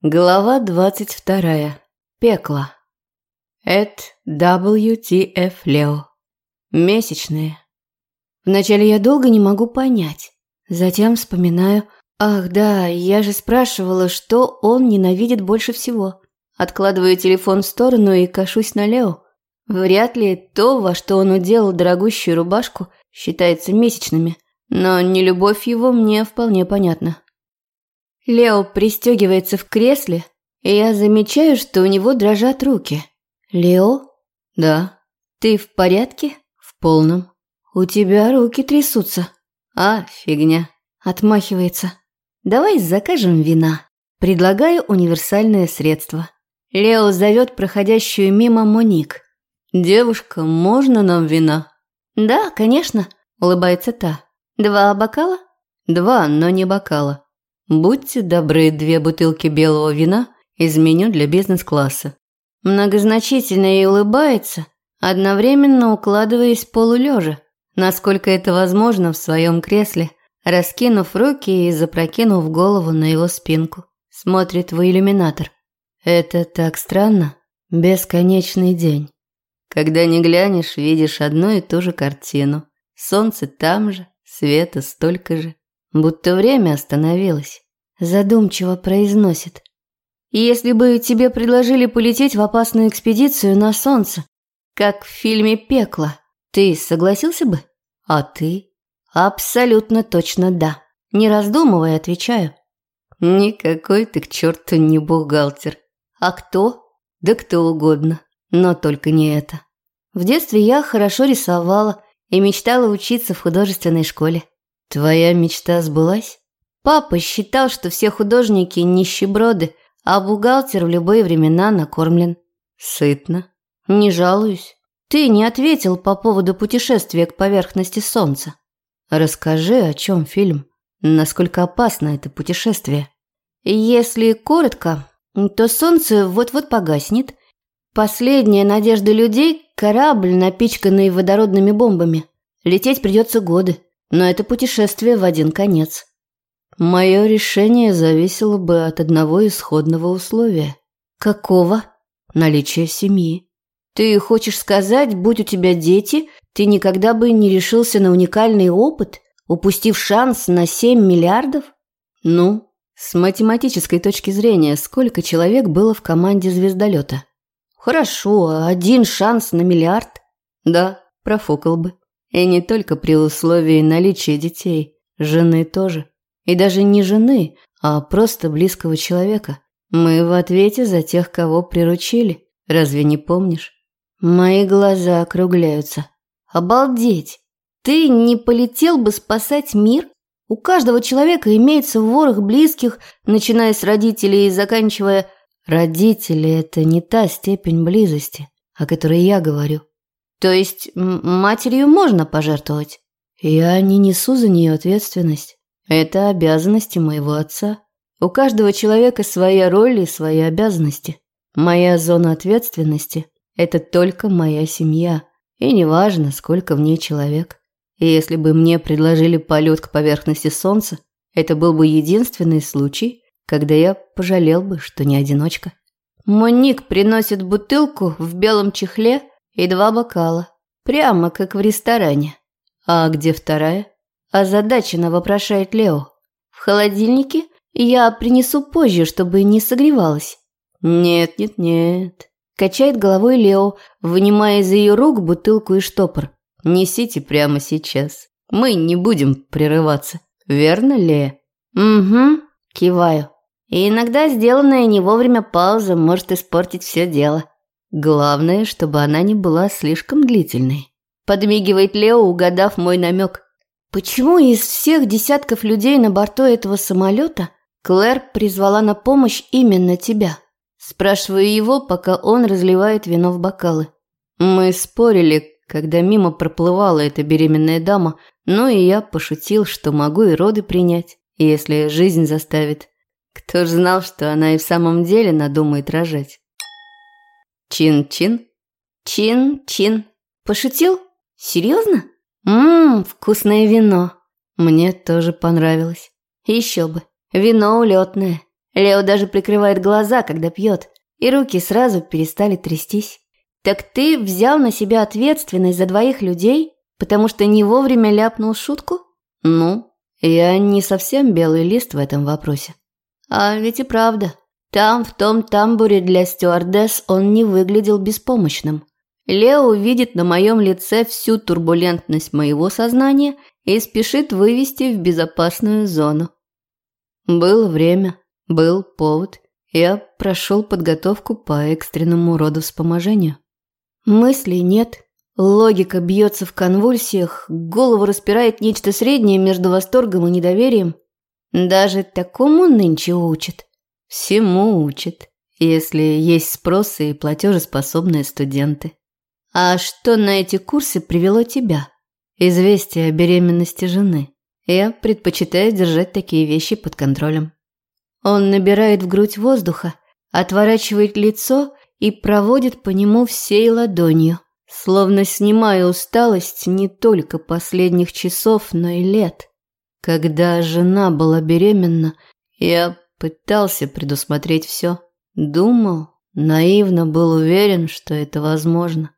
Глава двадцать вторая. Пекло. Эд WTF Лео. Месячные. Вначале я долго не могу понять. Затем вспоминаю, ах да, я же спрашивала, что он ненавидит больше всего. Откладываю телефон в сторону и кашусь на Лео. Вряд ли то, во что он уделал дорогущую рубашку, считается месячными, но не любовь его мне вполне понятна. Лео пристегивается в кресле, и я замечаю, что у него дрожат руки. «Лео?» «Да». «Ты в порядке?» «В полном». «У тебя руки трясутся». «А, фигня». Отмахивается. «Давай закажем вина». Предлагаю универсальное средство. Лео зовет проходящую мимо Моник. «Девушка, можно нам вина?» «Да, конечно», – улыбается та. «Два бокала?» «Два, но не бокала». Будьте добры, две бутылки белого вина из меню для бизнес-класса. Многозначительно и улыбается, одновременно укладываясь полулежа, насколько это возможно в своем кресле, раскинув руки и запрокинув голову на его спинку. Смотрит в иллюминатор. Это так странно. Бесконечный день. Когда не глянешь, видишь одну и ту же картину. Солнце там же, света столько же будто время остановилось. Задумчиво произносит. «Если бы тебе предложили полететь в опасную экспедицию на солнце, как в фильме «Пекло», ты согласился бы? А ты?» «Абсолютно точно да. Не раздумывая, отвечаю». «Никакой ты к черту не бухгалтер. А кто?» «Да кто угодно, но только не это». В детстве я хорошо рисовала и мечтала учиться в художественной школе. Твоя мечта сбылась? Папа считал, что все художники нищеброды, а бухгалтер в любые времена накормлен. Сытно. Не жалуюсь. Ты не ответил по поводу путешествия к поверхности Солнца. Расскажи, о чем фильм. Насколько опасно это путешествие. Если коротко, то Солнце вот-вот погаснет. Последняя надежда людей – корабль, напичканный водородными бомбами. Лететь придется годы но это путешествие в один конец. Мое решение зависело бы от одного исходного условия. Какого? Наличия семьи. Ты хочешь сказать, будь у тебя дети, ты никогда бы не решился на уникальный опыт, упустив шанс на 7 миллиардов? Ну, с математической точки зрения, сколько человек было в команде звездолета? Хорошо, один шанс на миллиард? Да, профукал бы. И не только при условии наличия детей, жены тоже. И даже не жены, а просто близкого человека. Мы в ответе за тех, кого приручили. Разве не помнишь? Мои глаза округляются. Обалдеть! Ты не полетел бы спасать мир? У каждого человека имеется ворох близких, начиная с родителей и заканчивая... Родители – это не та степень близости, о которой я говорю. То есть матерью можно пожертвовать? Я не несу за нее ответственность. Это обязанности моего отца. У каждого человека своя роль и свои обязанности. Моя зона ответственности – это только моя семья. И неважно, сколько в ней человек. И если бы мне предложили полет к поверхности Солнца, это был бы единственный случай, когда я пожалел бы, что не одиночка. Моник приносит бутылку в белом чехле – и два бокала. Прямо как в ресторане. А где вторая? Озадаченно вопрошает Лео. В холодильнике я принесу позже, чтобы не согревалась. Нет, нет, нет. Качает головой Лео, вынимая из ее рук бутылку и штопор. Несите прямо сейчас. Мы не будем прерываться. Верно, Лея? Угу, киваю. И иногда сделанная не вовремя пауза может испортить все дело. Главное, чтобы она не была слишком длительной. Подмигивает Лео, угадав мой намек. Почему из всех десятков людей на борту этого самолета Клэр призвала на помощь именно тебя? Спрашиваю его, пока он разливает вино в бокалы. Мы спорили, когда мимо проплывала эта беременная дама, ну и я пошутил, что могу и роды принять, если жизнь заставит. Кто ж знал, что она и в самом деле надумает рожать. Чин-чин? Чин-чин. Пошутил? Серьезно? Ммм, вкусное вино. Мне тоже понравилось. Еще бы. Вино улетное. Лео даже прикрывает глаза, когда пьет, и руки сразу перестали трястись. Так ты взял на себя ответственность за двоих людей, потому что не вовремя ляпнул шутку? Ну, я не совсем белый лист в этом вопросе. А ведь и правда. Там, в том тамбуре для стюардесс, он не выглядел беспомощным. Лео видит на моем лице всю турбулентность моего сознания и спешит вывести в безопасную зону. Было время, был повод. Я прошел подготовку по экстренному родовспоможению. Мыслей нет, логика бьется в конвульсиях, голову распирает нечто среднее между восторгом и недоверием. Даже такому нынче учат. Всему учат, если есть спрос и платежеспособные студенты. А что на эти курсы привело тебя? Известие о беременности жены. Я предпочитаю держать такие вещи под контролем. Он набирает в грудь воздуха, отворачивает лицо и проводит по нему всей ладонью, словно снимая усталость не только последних часов, но и лет. Когда жена была беременна, я пытался предусмотреть все. Думал, наивно был уверен, что это возможно.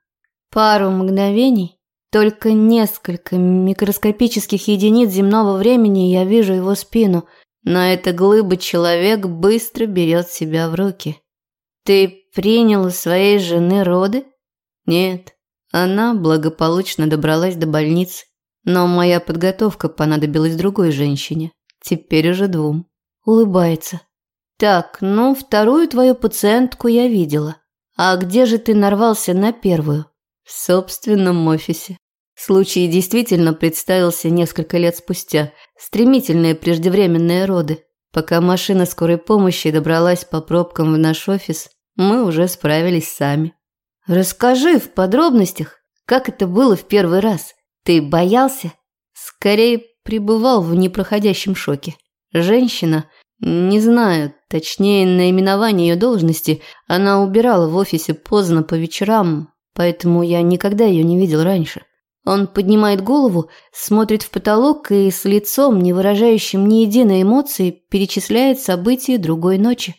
Пару мгновений, только несколько микроскопических единиц земного времени я вижу его спину, но эта глыба человек быстро берет себя в руки. Ты принял у своей жены роды? Нет, она благополучно добралась до больницы, но моя подготовка понадобилась другой женщине, теперь уже двум. Улыбается. Так, ну, вторую твою пациентку я видела. А где же ты нарвался на первую? В собственном офисе. Случай действительно представился несколько лет спустя. Стремительные преждевременные роды. Пока машина скорой помощи добралась по пробкам в наш офис, мы уже справились сами. Расскажи в подробностях, как это было в первый раз. Ты боялся? Скорее, пребывал в непроходящем шоке. Женщина, не знаю, точнее наименование ее должности, она убирала в офисе поздно по вечерам, поэтому я никогда ее не видел раньше. Он поднимает голову, смотрит в потолок и с лицом, не выражающим ни единой эмоции, перечисляет события другой ночи.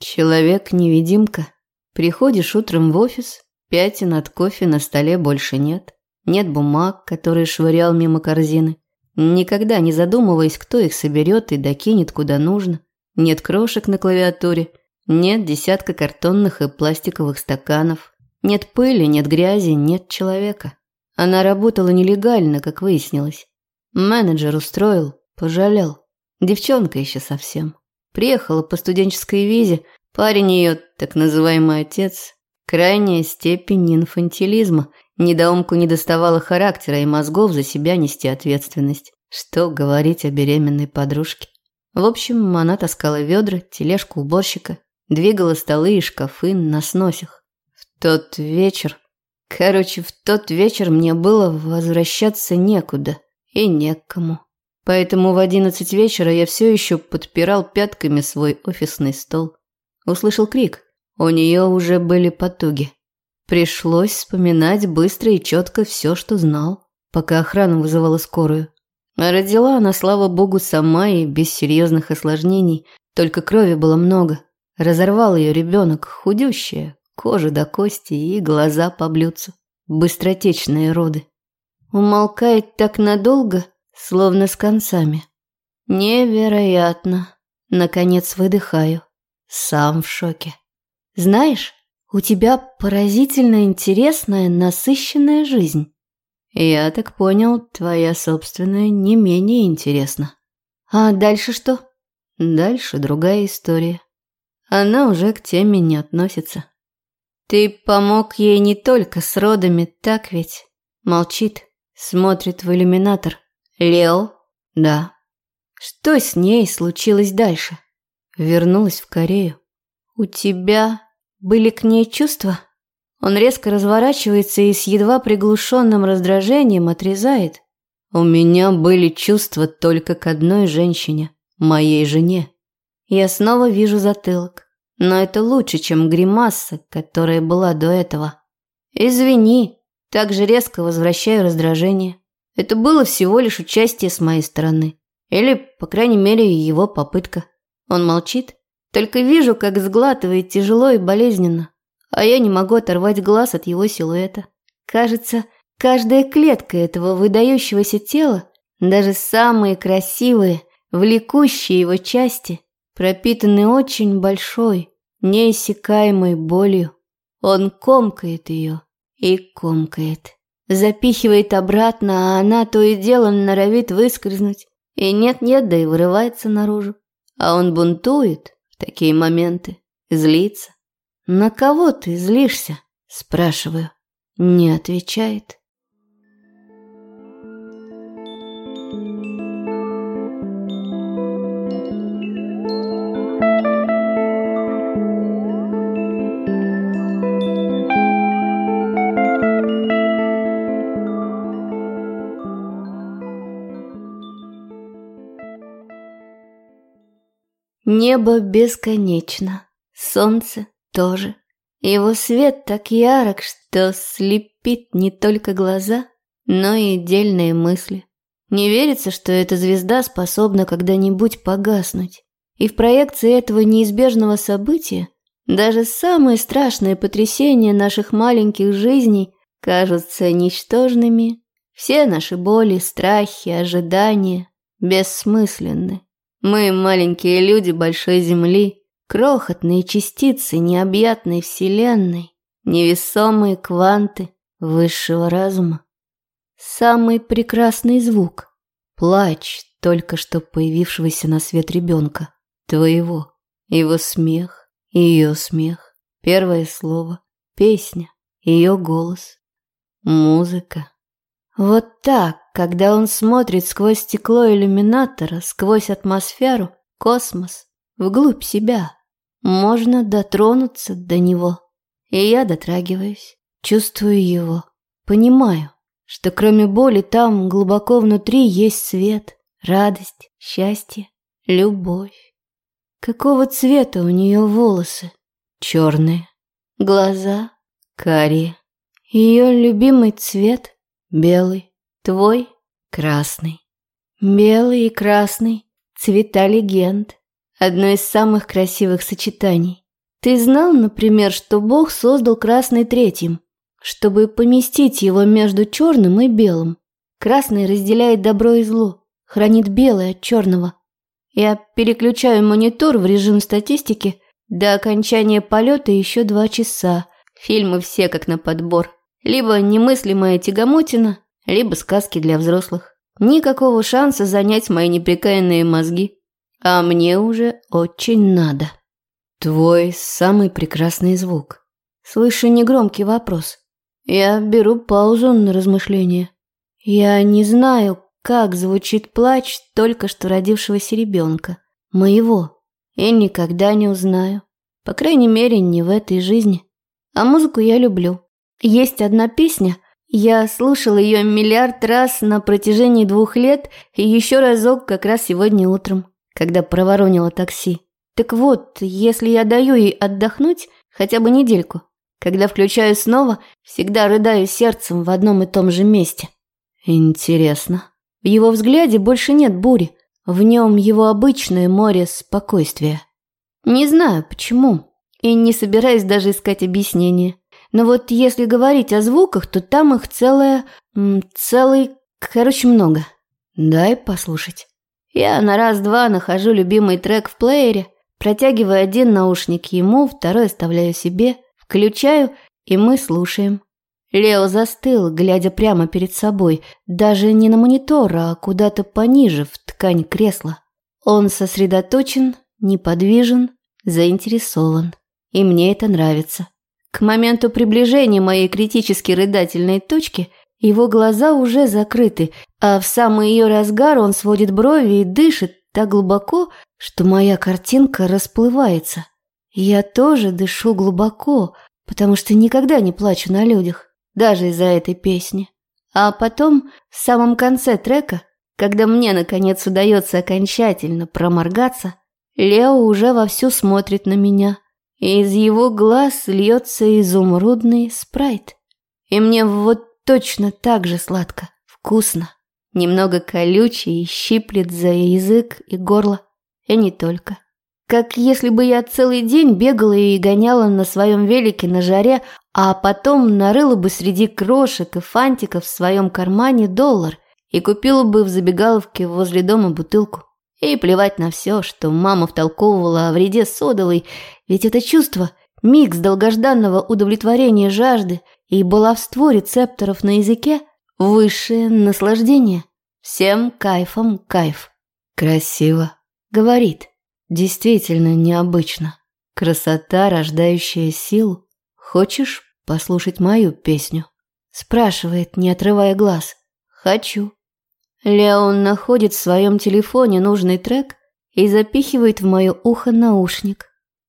Человек-невидимка. Приходишь утром в офис, пятен от кофе на столе больше нет. Нет бумаг, которые швырял мимо корзины. Никогда не задумываясь, кто их соберет и докинет куда нужно. Нет крошек на клавиатуре. Нет десятка картонных и пластиковых стаканов. Нет пыли, нет грязи, нет человека. Она работала нелегально, как выяснилось. Менеджер устроил, пожалел. Девчонка еще совсем. Приехала по студенческой визе. Парень ее, так называемый отец, крайняя степень инфантилизма. Недоумку не доставала характера и мозгов за себя нести ответственность. Что говорить о беременной подружке. В общем, она таскала ведра, тележку уборщика, двигала столы и шкафы на сносях тот вечер... Короче, в тот вечер мне было возвращаться некуда и некому. Поэтому в одиннадцать вечера я все еще подпирал пятками свой офисный стол. Услышал крик. У нее уже были потуги. Пришлось вспоминать быстро и четко все, что знал, пока охрана вызывала скорую. Родила она, слава богу, сама и без серьезных осложнений, только крови было много. Разорвал ее ребенок, худющая, Кожа до кости и глаза по блюдцу. Быстротечные роды. Умолкает так надолго, словно с концами. Невероятно. Наконец выдыхаю. Сам в шоке. Знаешь, у тебя поразительно интересная, насыщенная жизнь. Я так понял, твоя собственная не менее интересна. А дальше что? Дальше другая история. Она уже к теме не относится. Ты помог ей не только с родами, так ведь? Молчит, смотрит в иллюминатор. Лео? Да. Что с ней случилось дальше? Вернулась в Корею. У тебя были к ней чувства? Он резко разворачивается и с едва приглушенным раздражением отрезает. У меня были чувства только к одной женщине, моей жене. Я снова вижу затылок. Но это лучше, чем гримаса, которая была до этого. Извини, так же резко возвращаю раздражение. Это было всего лишь участие с моей стороны. Или, по крайней мере, его попытка. Он молчит, Только вижу, как сглатывает тяжело и болезненно, а я не могу оторвать глаз от его силуэта. Кажется, каждая клетка этого выдающегося тела, даже самые красивые, влекущие его части, пропитаны очень большой, неиссякаемой болью. Он комкает ее и комкает. Запихивает обратно, а она то и дело норовит выскользнуть. И нет-нет, да и вырывается наружу. А он бунтует в такие моменты, злится. «На кого ты злишься?» – спрашиваю. Не отвечает. Небо бесконечно, солнце тоже. Его свет так ярок, что слепит не только глаза, но и дельные мысли. Не верится, что эта звезда способна когда-нибудь погаснуть. И в проекции этого неизбежного события даже самые страшные потрясения наших маленьких жизней кажутся ничтожными. Все наши боли, страхи, ожидания бессмысленны. Мы маленькие люди большой земли, крохотные частицы необъятной вселенной, невесомые кванты высшего разума. Самый прекрасный звук – плач только что появившегося на свет ребенка, твоего, его смех, ее смех, первое слово, песня, ее голос, музыка. Вот так, когда он смотрит сквозь стекло иллюминатора, сквозь атмосферу, космос, вглубь себя, можно дотронуться до него. И я дотрагиваюсь, чувствую его, понимаю, что кроме боли там глубоко внутри есть свет, радость, счастье, любовь. Какого цвета у нее волосы? Черные. Глаза карие. Ее любимый цвет Белый. Твой? Красный. Белый и красный. Цвета легенд. Одно из самых красивых сочетаний. Ты знал, например, что Бог создал красный третьим, чтобы поместить его между черным и белым. Красный разделяет добро и зло, хранит белое от черного. Я переключаю монитор в режим статистики. До окончания полета еще два часа. Фильмы все как на подбор. Либо немыслимая тягомотина, либо сказки для взрослых. Никакого шанса занять мои неприкаянные мозги. А мне уже очень надо. Твой самый прекрасный звук. Слышу негромкий вопрос. Я беру паузу на размышление. Я не знаю, как звучит плач только что родившегося ребенка. Моего. И никогда не узнаю. По крайней мере, не в этой жизни. А музыку я люблю. Есть одна песня, я слушал ее миллиард раз на протяжении двух лет и еще разок как раз сегодня утром, когда проворонила такси. Так вот, если я даю ей отдохнуть хотя бы недельку, когда включаю снова, всегда рыдаю сердцем в одном и том же месте. Интересно. В его взгляде больше нет бури, в нем его обычное море спокойствия. Не знаю почему, и не собираюсь даже искать объяснения. Но вот если говорить о звуках, то там их целое... целый... короче, много. Дай послушать. Я на раз-два нахожу любимый трек в плеере, протягиваю один наушник ему, второй оставляю себе, включаю, и мы слушаем. Лео застыл, глядя прямо перед собой, даже не на монитор, а куда-то пониже, в ткань кресла. Он сосредоточен, неподвижен, заинтересован. И мне это нравится. К моменту приближения моей критически рыдательной точки его глаза уже закрыты, а в самый ее разгар он сводит брови и дышит так глубоко, что моя картинка расплывается. Я тоже дышу глубоко, потому что никогда не плачу на людях, даже из-за этой песни. А потом, в самом конце трека, когда мне наконец удается окончательно проморгаться, Лео уже вовсю смотрит на меня – и из его глаз льется изумрудный спрайт. И мне вот точно так же сладко, вкусно, немного колючий и щиплет за язык и горло, и не только. Как если бы я целый день бегала и гоняла на своем велике на жаре, а потом нарыла бы среди крошек и фантиков в своем кармане доллар и купила бы в забегаловке возле дома бутылку. И плевать на все, что мама втолковывала о вреде содовой, ведь это чувство – микс долгожданного удовлетворения жажды и баловство рецепторов на языке – высшее наслаждение. Всем кайфом кайф. Красиво. Говорит. Действительно необычно. Красота, рождающая силу. Хочешь послушать мою песню?» Спрашивает, не отрывая глаз. «Хочу». Леон находит в своем телефоне нужный трек и запихивает в мое ухо наушник.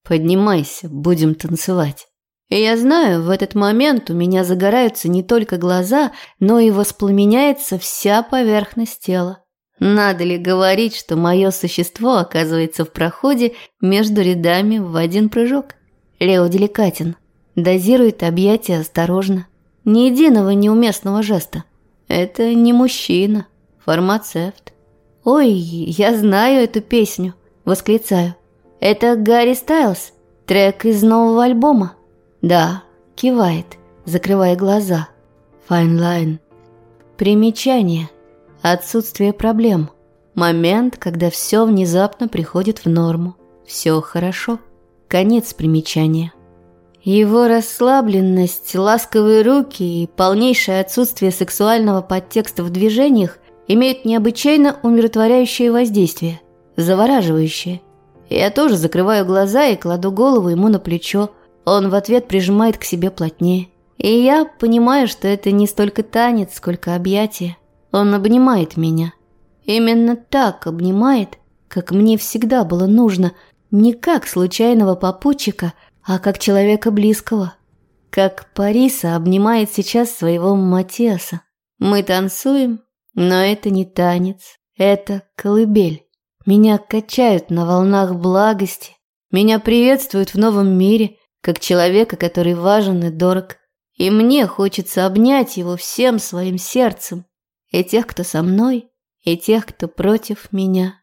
«Поднимайся, будем танцевать». И я знаю, в этот момент у меня загораются не только глаза, но и воспламеняется вся поверхность тела. Надо ли говорить, что мое существо оказывается в проходе между рядами в один прыжок? Лео деликатен, Дозирует объятия осторожно. Ни единого неуместного жеста. Это не мужчина, фармацевт. «Ой, я знаю эту песню», – восклицаю. «Это Гарри Стайлз, трек из нового альбома?» «Да», – кивает, закрывая глаза. «Fine line». Примечание. Отсутствие проблем. Момент, когда все внезапно приходит в норму. Все хорошо. Конец примечания. Его расслабленность, ласковые руки и полнейшее отсутствие сексуального подтекста в движениях имеют необычайно умиротворяющее воздействие, завораживающее. Я тоже закрываю глаза и кладу голову ему на плечо. Он в ответ прижимает к себе плотнее. И я понимаю, что это не столько танец, сколько объятие. Он обнимает меня. Именно так обнимает, как мне всегда было нужно, не как случайного попутчика – а как человека близкого. Как Париса обнимает сейчас своего Матиаса. Мы танцуем, но это не танец, это колыбель. Меня качают на волнах благости, меня приветствуют в новом мире, как человека, который важен и дорог. И мне хочется обнять его всем своим сердцем, и тех, кто со мной, и тех, кто против меня.